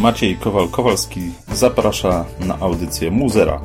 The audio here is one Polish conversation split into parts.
Maciej Kowal-Kowalski zaprasza na audycję Muzera.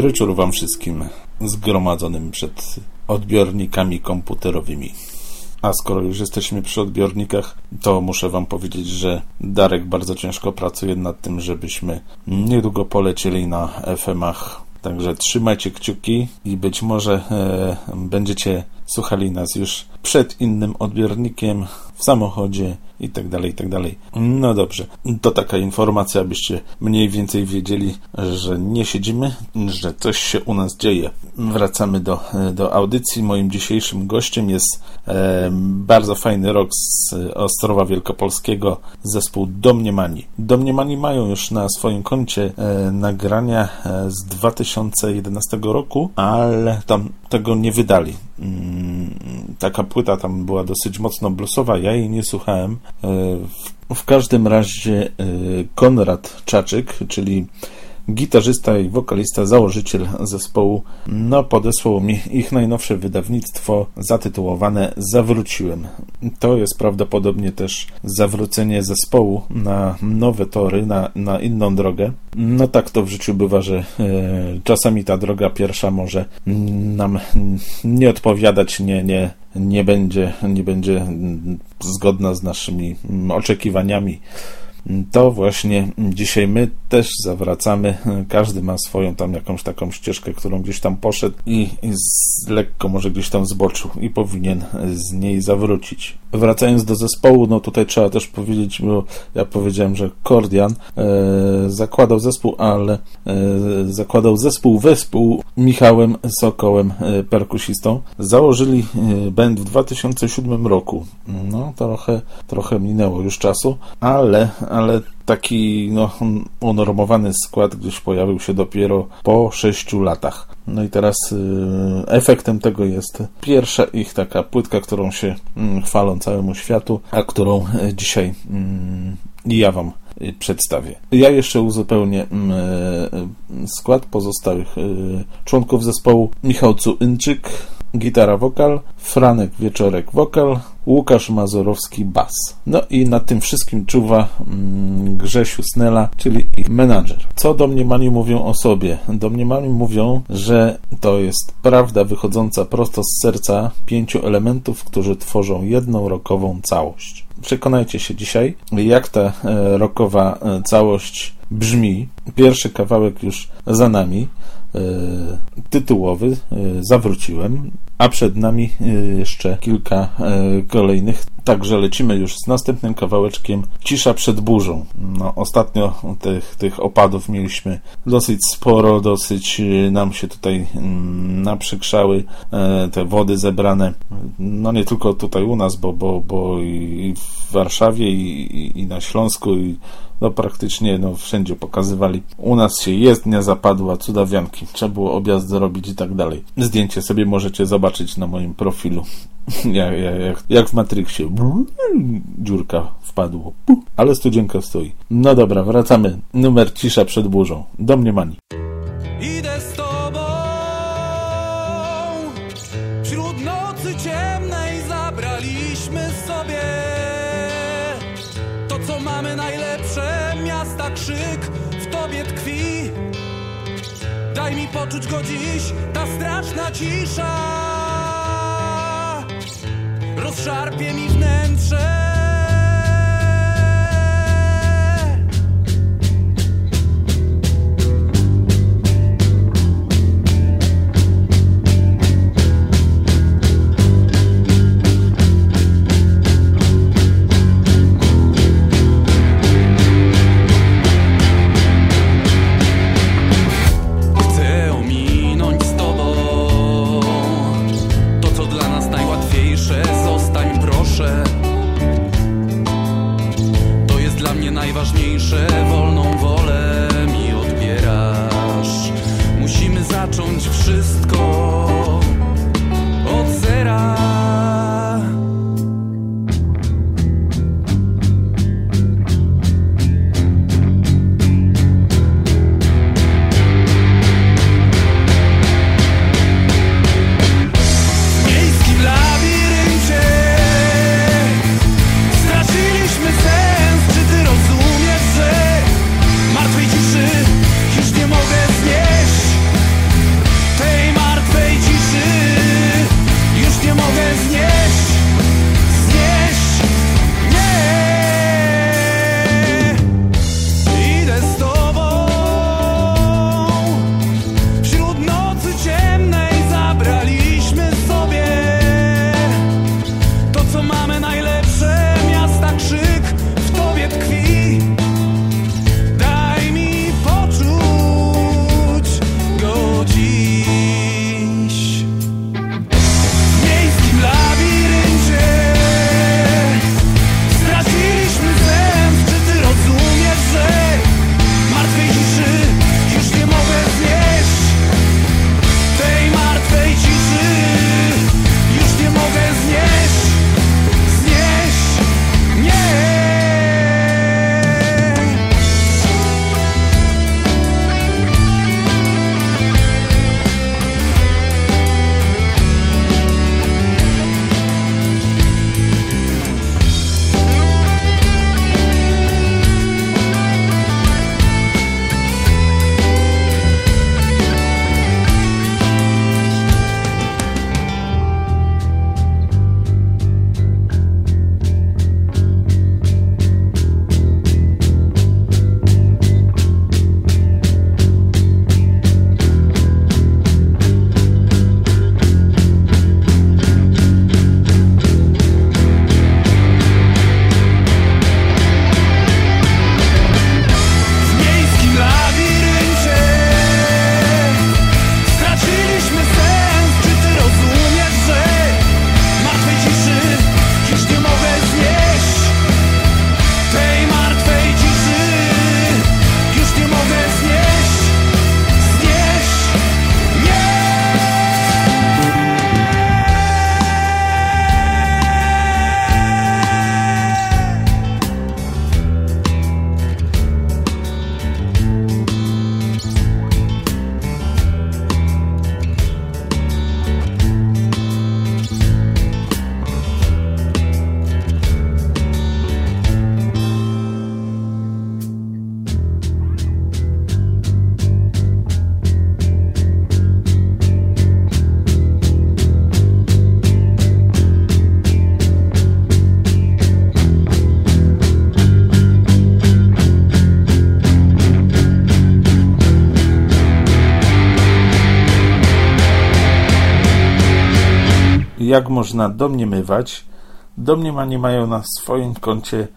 Wyryczur Wam wszystkim zgromadzonym przed odbiornikami komputerowymi. A skoro już jesteśmy przy odbiornikach, to muszę Wam powiedzieć, że Darek bardzo ciężko pracuje nad tym, żebyśmy niedługo polecieli na FM-ach. Także trzymajcie kciuki i być może e, będziecie słuchali nas już przed innym odbiornikiem, w samochodzie i tak dalej, i tak dalej. No dobrze, to taka informacja, abyście mniej więcej wiedzieli, że nie siedzimy, że coś się u nas dzieje. Wracamy do, do audycji. Moim dzisiejszym gościem jest e, bardzo fajny rok z Ostrowa Wielkopolskiego, zespół Domniemani. Domniemani mają już na swoim koncie e, nagrania e, z 2011 roku, ale tam tego nie wydali. Mm, taka płyta tam była dosyć mocno bluesowa, ja jej nie słuchałem. E, w każdym razie e, Konrad Czaczyk, czyli gitarzysta i wokalista, założyciel zespołu, no podesłał mi ich najnowsze wydawnictwo zatytułowane Zawróciłem. To jest prawdopodobnie też zawrócenie zespołu na nowe tory, na, na inną drogę. No tak to w życiu bywa, że e, czasami ta droga pierwsza może nam nie odpowiadać, nie, nie, nie będzie, nie będzie zgodna z naszymi oczekiwaniami to właśnie dzisiaj my też zawracamy. Każdy ma swoją tam jakąś taką ścieżkę, którą gdzieś tam poszedł i, z, lekko może gdzieś tam zboczył i powinien z niej zawrócić. Wracając do zespołu, no tutaj trzeba też powiedzieć, bo ja powiedziałem, że Kordian e, zakładał zespół, ale e, zakładał zespół wespół Michałem Sokołem, e, perkusistą. Założyli e, band w 2007 roku. No, trochę, trochę minęło już czasu, ale ale taki no, unormowany skład gdzieś pojawił się dopiero po 6 latach. No i teraz y, efektem tego jest pierwsza ich taka płytka, którą się y, chwalą całemu światu, a którą y, dzisiaj y, ja Wam y, przedstawię. Ja jeszcze uzupełnię mm, y, skład pozostałych członków zespołu. Michał Cuinczyk, gitara wokal, Franek Wieczorek wokal, Łukasz Mazurowski bas. No i nad tym wszystkim czuwa mm, Grzesiu Snela, czyli ich menadżer. Co domniemani mówią o sobie? Domniemani mówią, że to jest prawda wychodząca prosto z serca pięciu elementów, którzy tworzą jedną rokową całość. Przekonajcie się dzisiaj, jak ta e, rokowa e, całość brzmi. Pierwszy kawałek już za nami. E, tytułowy e, zawróciłem, a przed nami e, jeszcze kilka kolejnych. Także lecimy już z następnym kawałeczkiem Cisza przed burzą. No, ostatnio tych, tych opadów mieliśmy dosyć sporo, dosyć nam się tutaj mm, naprzykrzały te wody zebrane. No nie tylko tutaj u nas, bo, bo, bo i w Warszawie, i, i na Śląsku, i no praktycznie no, wszędzie pokazywali. U nas się jezdnia zapadła, cudawianki, trzeba było objazd zrobić i tak dalej. Zdjęcie sobie możecie zobaczyć na moim profilu. jak, jak, jak w Matrixie. Dziurka wpadło. Ale studzienka stoi. No dobra, wracamy. Numer cisza przed burzą. Do mnie mani. Idę z tobą Wśród nocy ciemnej zabraliśmy sobie To co mamy najlepsze Miasta krzyk w tobie tkwi Daj mi poczuć go dziś Ta straszna cisza Rozszarpie mi wnętrze można domniemywać, domniemani mają na swoim koncie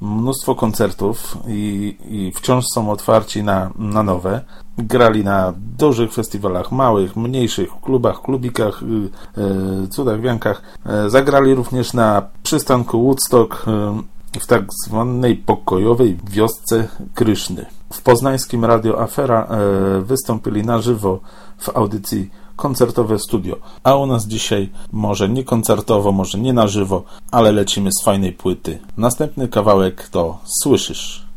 mnóstwo koncertów i, i, wciąż są otwarci na, na nowe. Grali na dużych festiwalach, małych, mniejszych, klubach, klubikach, yy, cudach, wiankach. Yy, zagrali również na przystanku Woodstock yy, w tak zwanej pokojowej wiosce Kryszny. W poznańskim Radio Afera wystąpili na żywo w audycji koncertowe studio. A u nas dzisiaj może nie koncertowo, może nie na żywo, ale lecimy z fajnej płyty. Następny kawałek to Słyszysz.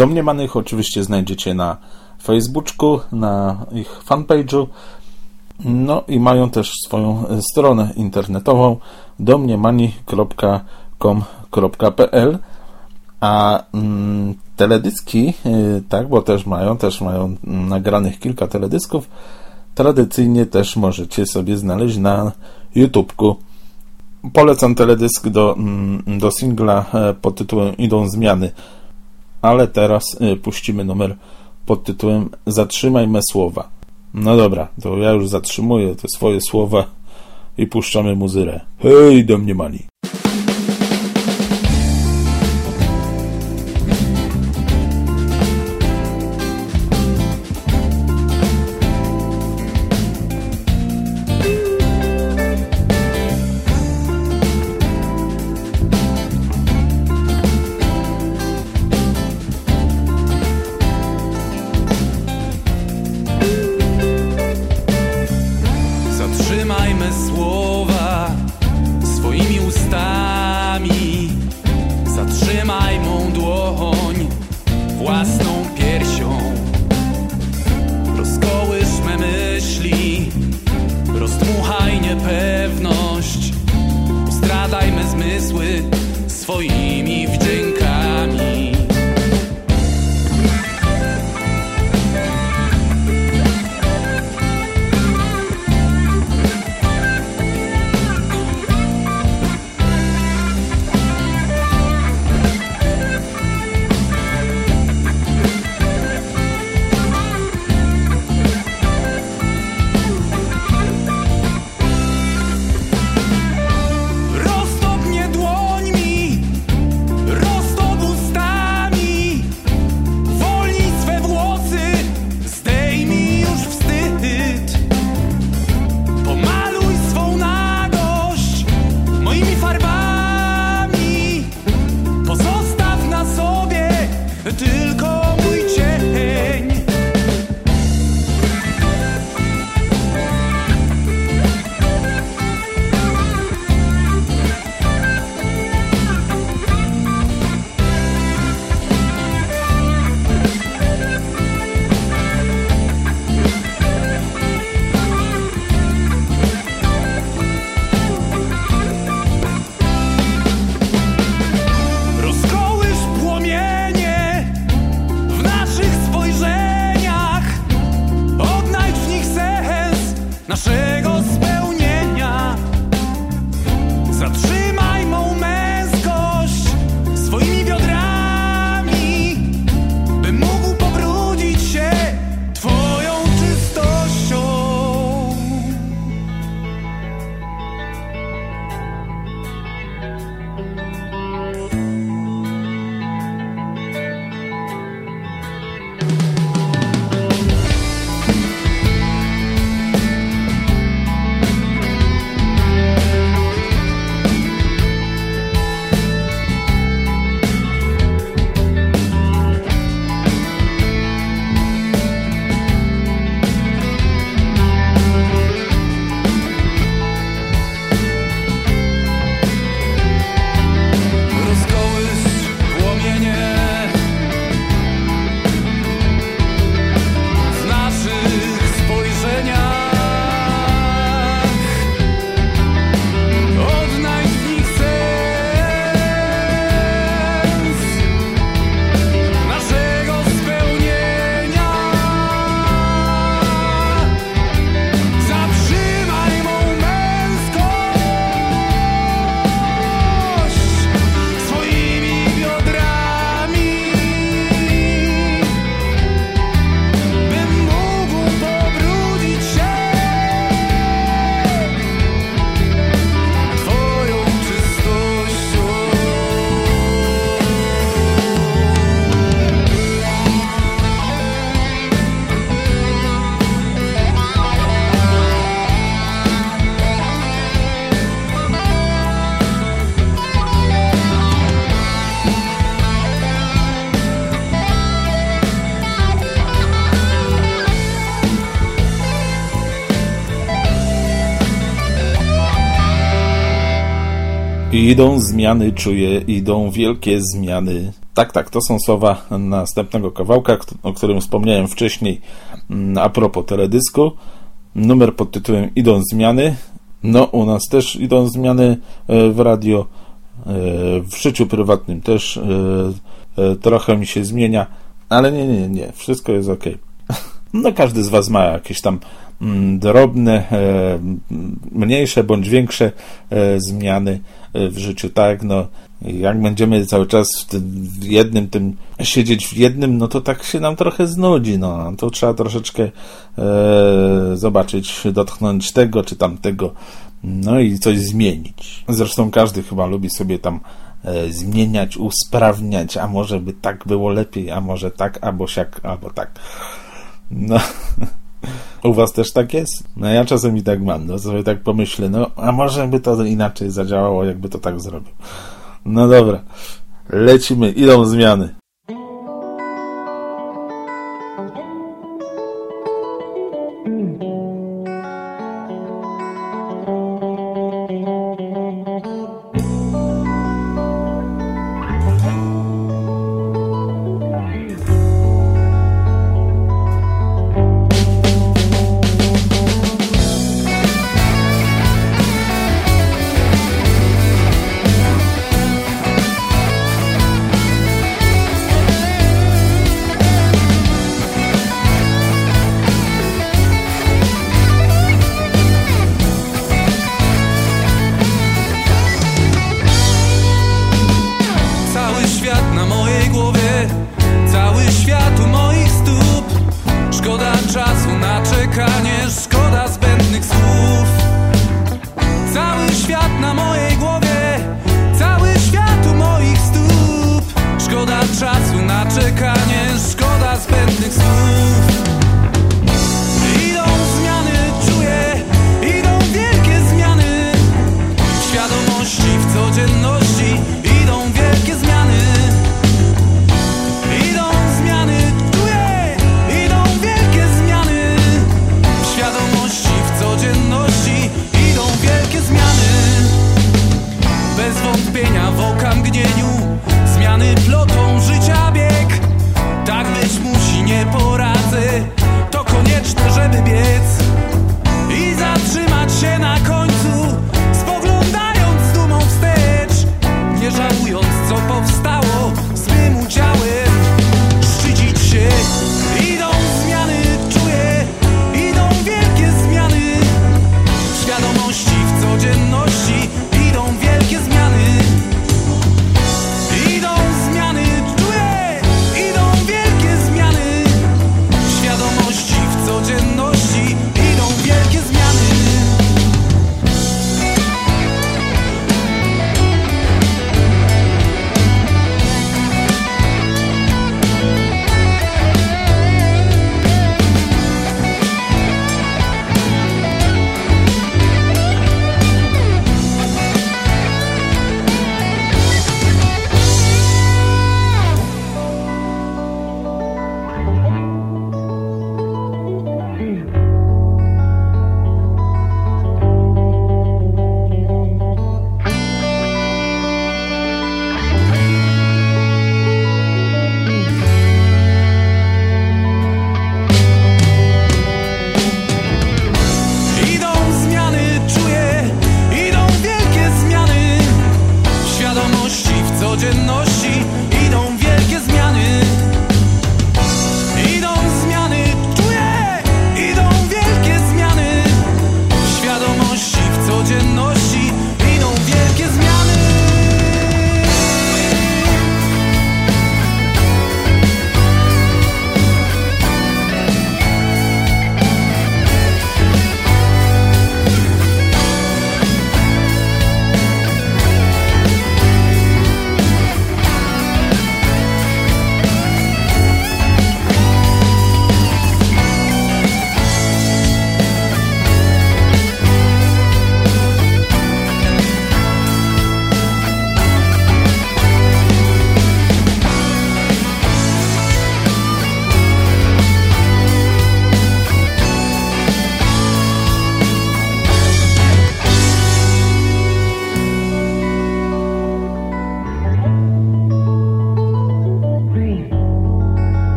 Domniemanych oczywiście znajdziecie na Facebooku, na ich fanpage'u. No i mają też swoją stronę internetową domniemani.com.pl a mm, teledyski, y, tak, bo też mają, też mają nagranych kilka teledysków, tradycyjnie też możecie sobie znaleźć na YouTubeku. Polecam teledysk do, mm, do singla e, pod tytułem Idą zmiany ale teraz y, puścimy numer pod tytułem Zatrzymaj me słowa. No dobra, to ja już zatrzymuję te swoje słowa i puszczamy muzyrę. Hej, do mnie mani. Naszego spełnienia. Idą zmiany, czuję, idą wielkie zmiany. Tak, tak, to są słowa następnego kawałka, o którym wspomniałem wcześniej mm, a propos teledysku. Numer pod tytułem Idą zmiany. No, u nas też idą zmiany e, w radio, e, w życiu prywatnym też e, trochę mi się zmienia, ale nie, nie, nie, wszystko jest ok. No, każdy z Was ma jakieś tam drobne, e, mniejsze bądź większe e, zmiany e, w życiu, tak? No, jak będziemy cały czas w, tym, jednym tym siedzieć w jednym, no to tak się nam trochę znudzi, no. To trzeba troszeczkę zobaczyć, dotknąć tego czy tamtego, no i coś zmienić. Zresztą każdy chyba lubi sobie tam zmieniać, usprawniać, a może by tak było lepiej, a może tak, albo siak, albo tak. No. U was też tak jest? No ja czasem tak mam, no sobie tak pomyślę, no a może by to inaczej zadziałało, jakby to tak zrobił. No dobra, lecimy, idą zmiany.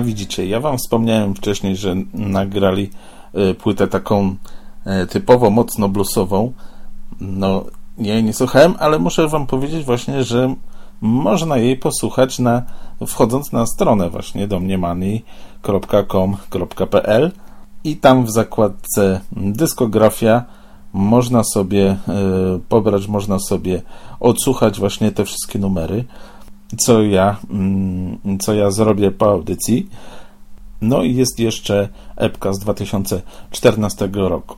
Widzicie, ja wam wspomniałem wcześniej, że nagrali y, płytę taką y, typowo mocno bluesową. No, ja jej nie słuchałem, ale muszę wam powiedzieć właśnie, że można jej posłuchać na, wchodząc na stronę właśnie domniemani.com.pl i tam w zakładce dyskografia można sobie y, pobrać, można sobie odsłuchać właśnie te wszystkie numery co ja, mm, co ja zrobię po audycji. No i jest jeszcze epka z 2014 roku.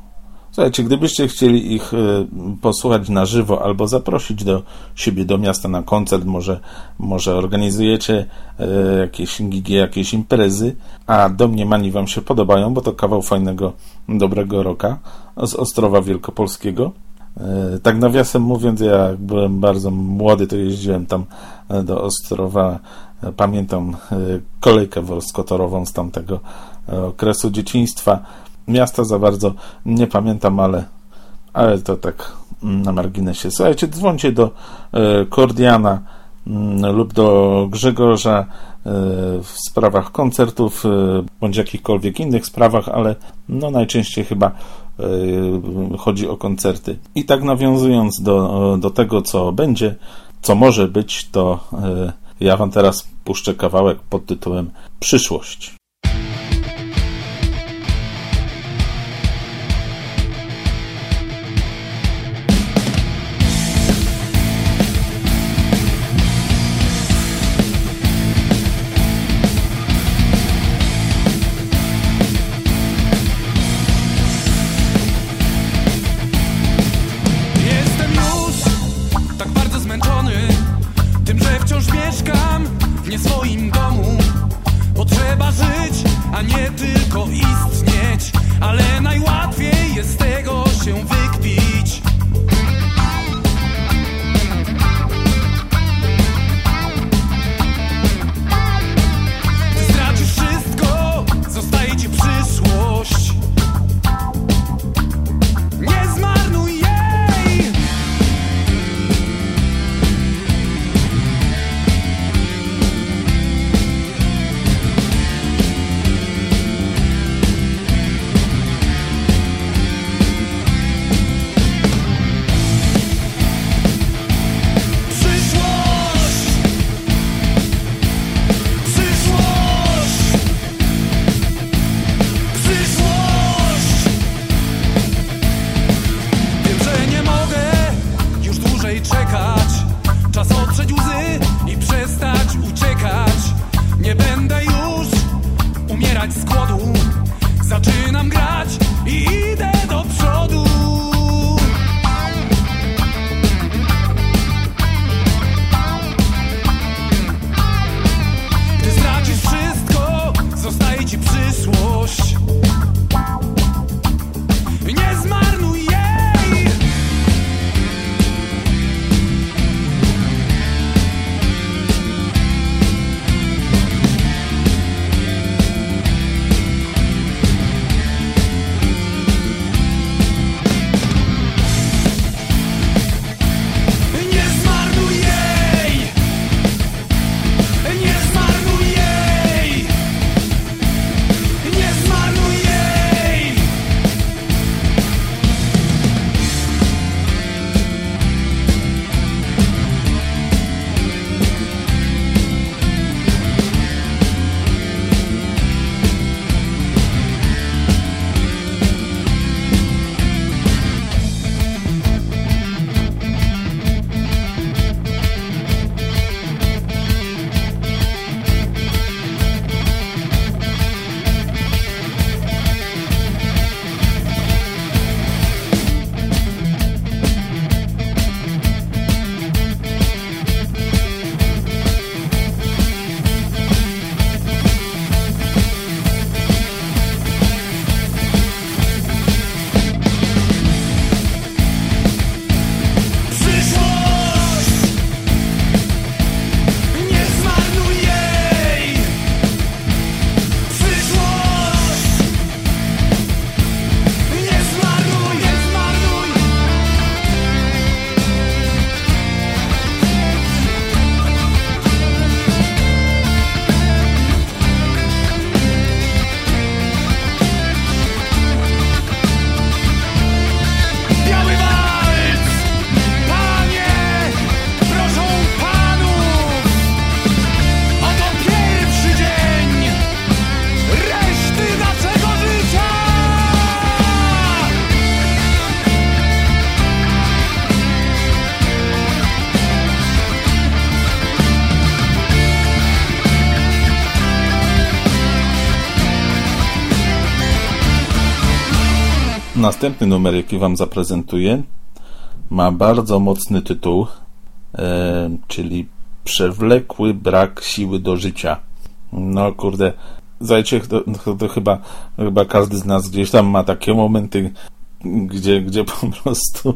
Słuchajcie, gdybyście chcieli ich y, posłuchać na żywo albo zaprosić do siebie do miasta na koncert, może, może organizujecie y, jakieś gigi, jakieś imprezy, a domniemani wam się podobają, bo to kawał fajnego, dobrego roka z Ostrowa Wielkopolskiego. E, Tak nawiasem mówiąc, ja byłem bardzo młody, to jeździłem tam do Ostrowa. Pamiętam e, kolejkę wolskotorową z tamtego e, okresu dzieciństwa. Miasta za bardzo nie pamiętam, ale, ale to tak mm, na marginesie. Słuchajcie, dzwońcie do e, Kordiana mm, lub do Grzegorza w sprawach koncertów bądź jakichkolwiek innych sprawach, ale no najczęściej chyba chodzi o koncerty. I tak nawiązując do, do tego, co będzie, co może być, to e, ja Wam teraz puszczę kawałek pod tytułem Przyszłość. Następny numer, jaki Wam zaprezentuję, ma bardzo mocny tytuł, e, czyli Przewlekły brak siły do życia. No kurde, zajcie, to, to, chyba, chyba każdy z nas gdzieś tam ma takie momenty, gdzie, gdzie po prostu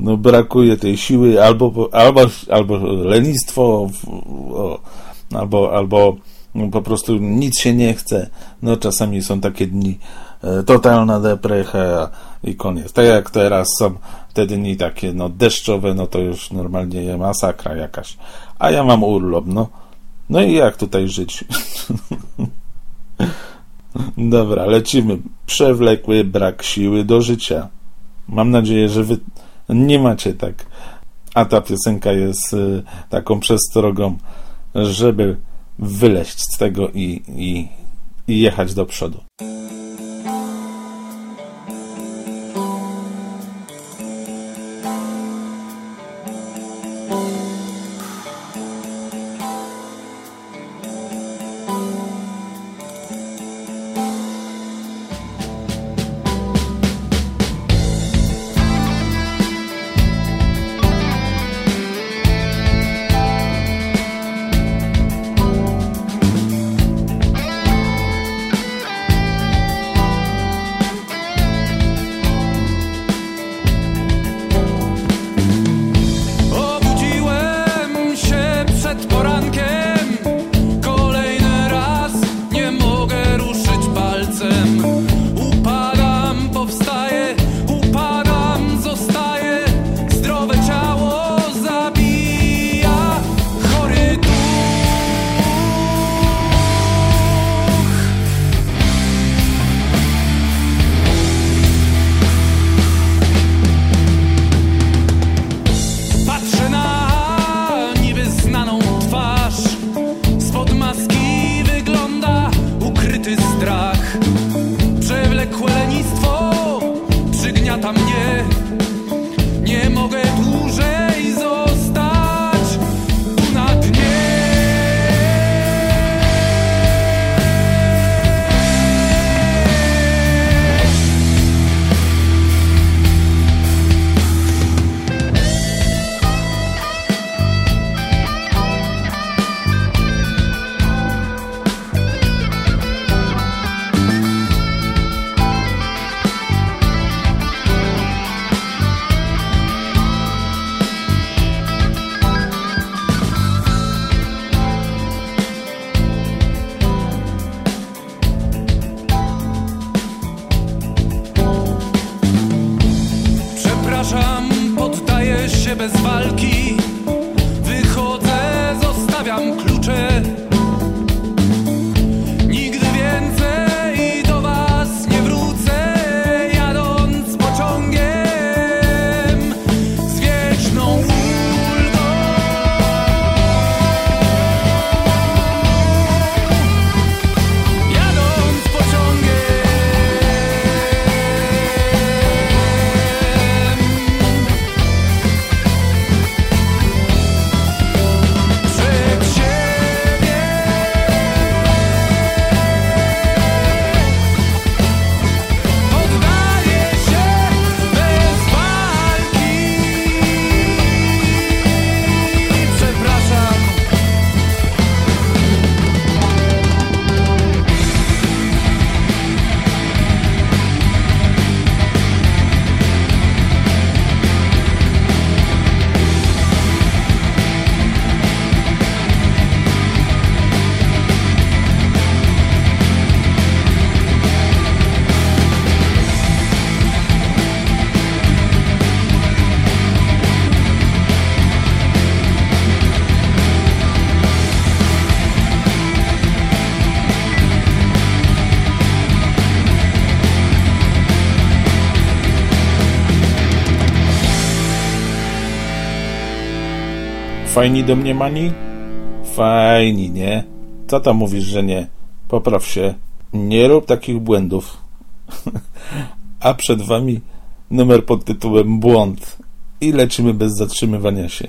no, brakuje tej siły, albo, albo, albo lenistwo, albo, albo no, po prostu nic się nie chce. No czasami są takie dni, totalna deprecha i koniec. Tak jak teraz są te dni takie no deszczowe, no to już normalnie jest masakra jakaś. A ja mam urlop, no. No i jak tutaj żyć? Dobra, lecimy. Przewlekły brak siły do życia. Mam nadzieję, że wy nie macie tak. A ta piosenka jest y, taką przestrogą, żeby wyleść z tego i, i, i jechać do przodu. Fajni do mnie mani? Fajni, nie? Co tam mówisz, że nie? Popraw się. Nie rób takich błędów. A przed wami numer pod tytułem Błąd. I lecimy bez zatrzymywania się.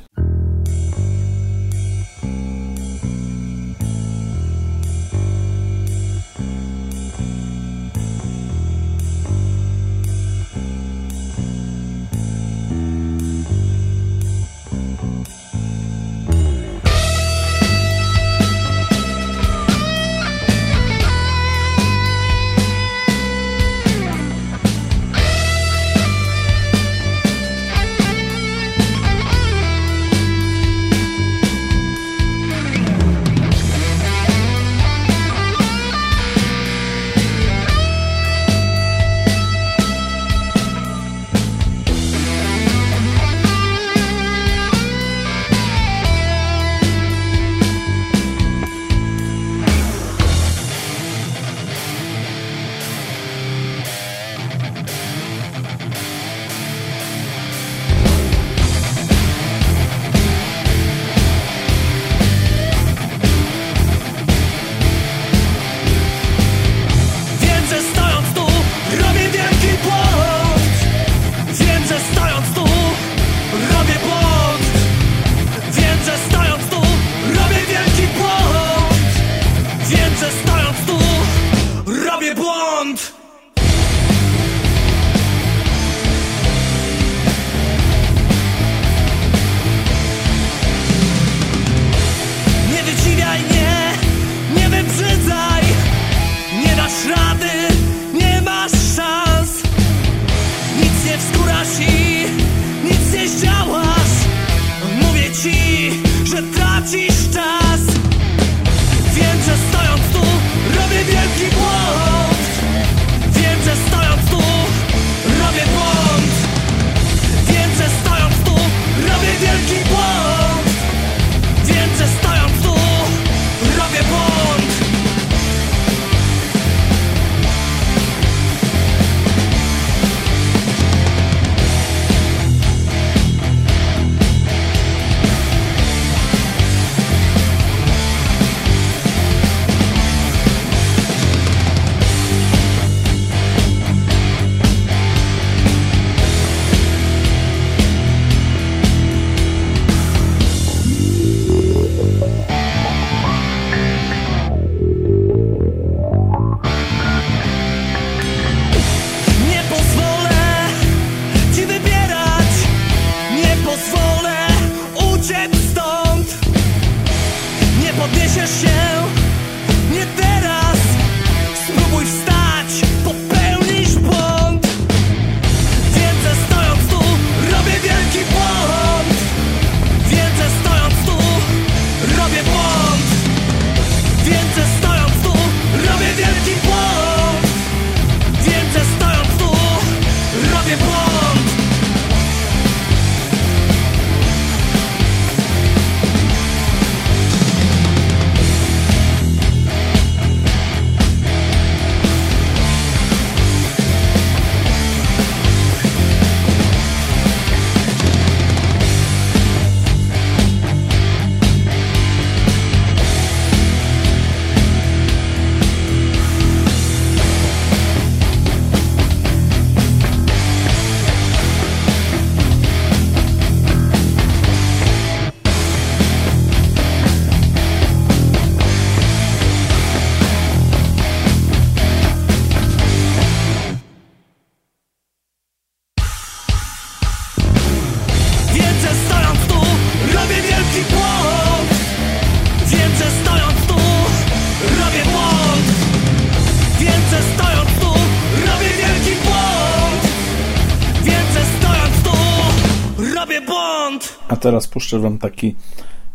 Teraz puszczę Wam taki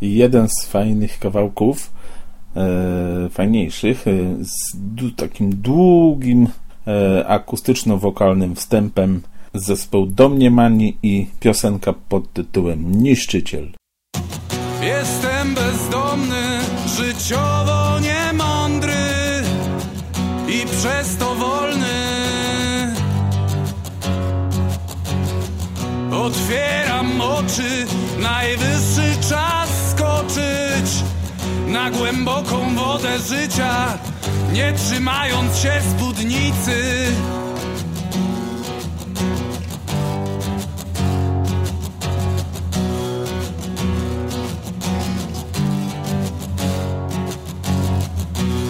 jeden z fajnych kawałków, e, fajniejszych, e, z takim długim e, akustyczno-wokalnym wstępem zespołu Domniemani i piosenka pod tytułem Niszczyciel. Jestem bezdomny, życiowo niemądry i przez to wolny. Otwieram oczy, najwyższy czas skoczyć na głęboką wodę życia, nie trzymając się spódnicy.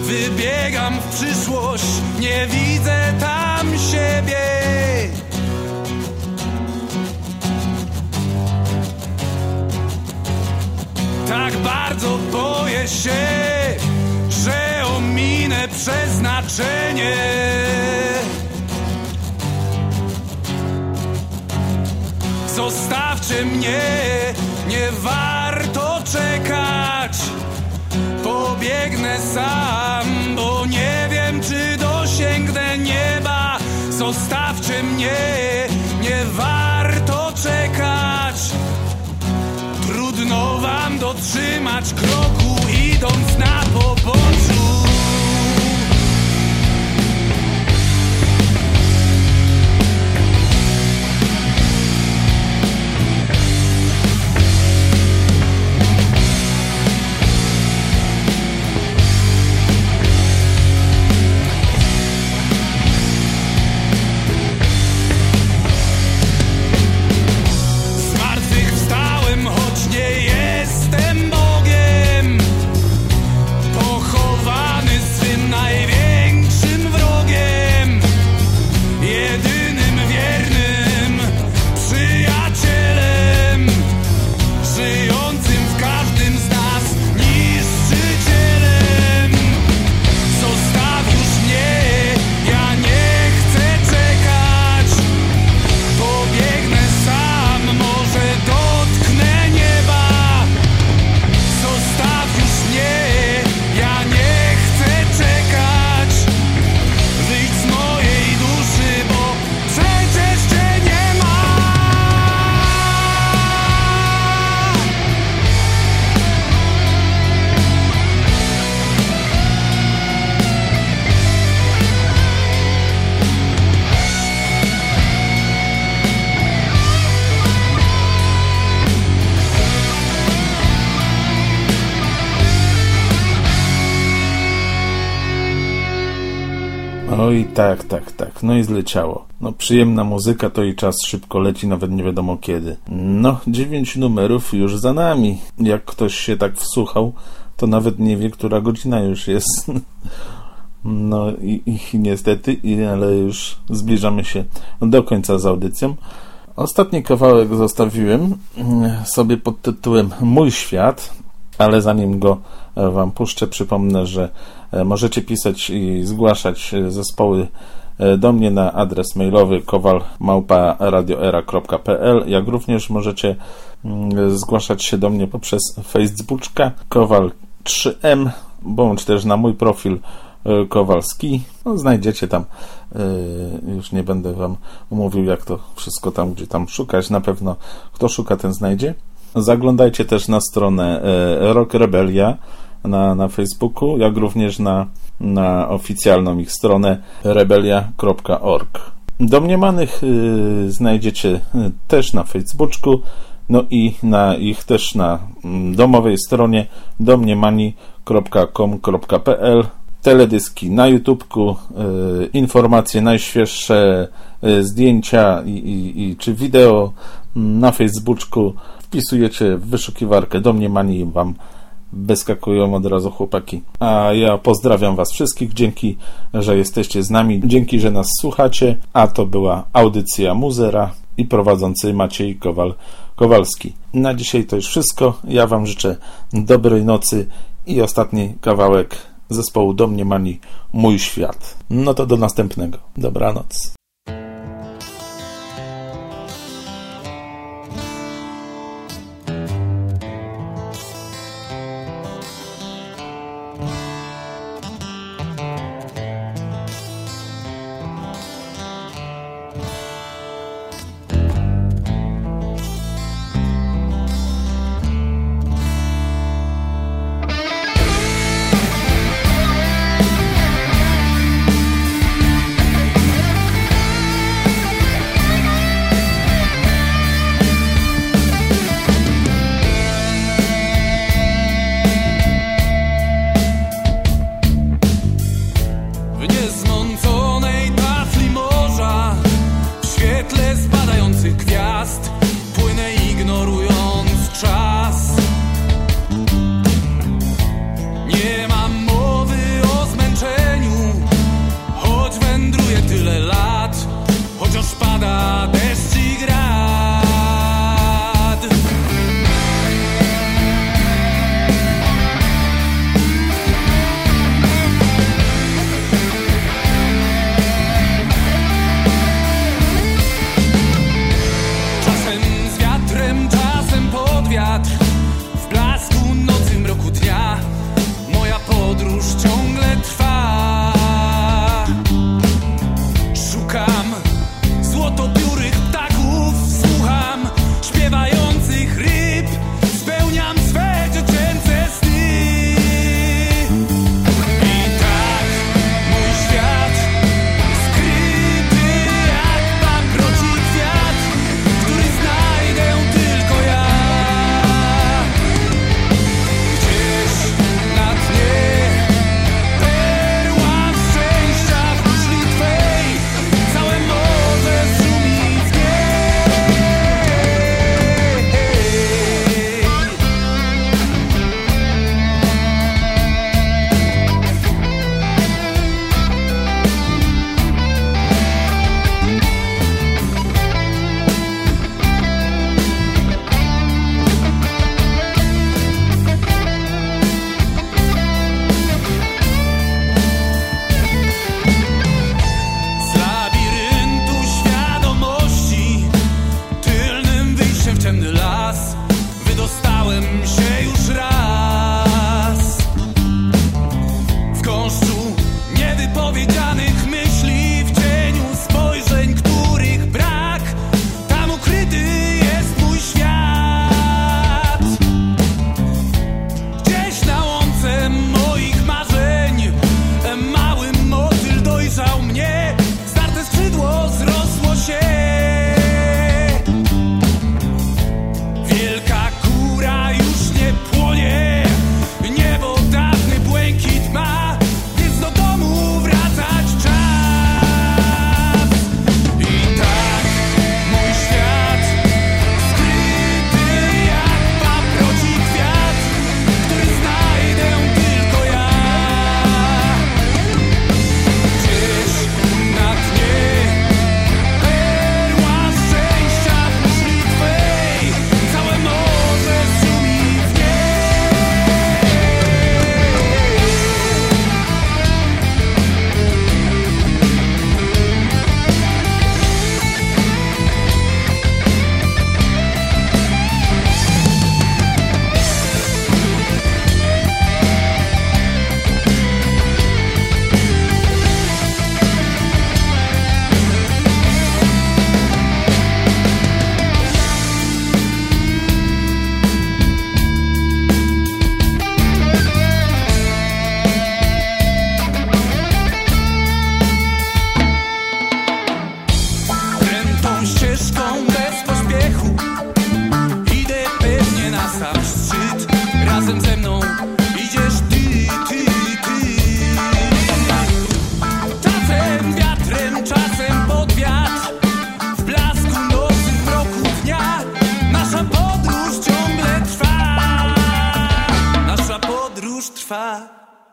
Wybiegam w przyszłość, nie widzę tam siebie. Tak bardzo boję się, że ominę przeznaczenie. Zostawcie mnie, nie warto czekać. Pobiegnę sam, bo nie wiem, czy dosięgnę nieba. Zostawcie mnie, dotrzymać kroku, idąc na poboczu. Tak. No i zleciało. No, przyjemna muzyka to i czas szybko leci, nawet nie wiadomo kiedy. No, dziewięć numerów już za nami. Jak ktoś się tak wsłuchał, to nawet nie wie, która godzina już jest. No i, i niestety, i, ale już zbliżamy się do końca z audycją. Ostatni kawałek zostawiłem sobie pod tytułem Mój świat, ale zanim go Wam puszczę, przypomnę, że możecie pisać i zgłaszać zespoły do mnie na adres mailowy kowal.radioera.pl jak również możecie mm, zgłaszać się do mnie poprzez Facebooka kowal 3m bądź też na mój profil e, Kowalski. No, znajdziecie tam, e, już nie będę Wam mówił, jak to wszystko tam, gdzie tam szukać. Na pewno kto szuka, ten znajdzie. Zaglądajcie też na stronę e, Rock Rebelia na, na Facebooku, jak również na, na oficjalną ich stronę rebelia.org. Domniemanych y, znajdziecie y, też na Facebooku, no i na ich też na mm, domowej stronie domniemani.com.pl teledyski na YouTubeku, y, informacje najświeższe, zdjęcia i, i, i czy wideo mm, na Facebooku. Wpisujecie w wyszukiwarkę Domniemani i Wam wyskakują od razu chłopaki. A ja pozdrawiam Was wszystkich. Dzięki, że jesteście z nami. Dzięki, że nas słuchacie. A to była audycja Muzera i prowadzący Maciej Kowal Kowalski. Na dzisiaj to już wszystko. Ja Wam życzę dobrej nocy i ostatni kawałek zespołu Domniemani Mój Świat. No to do następnego. Dobranoc.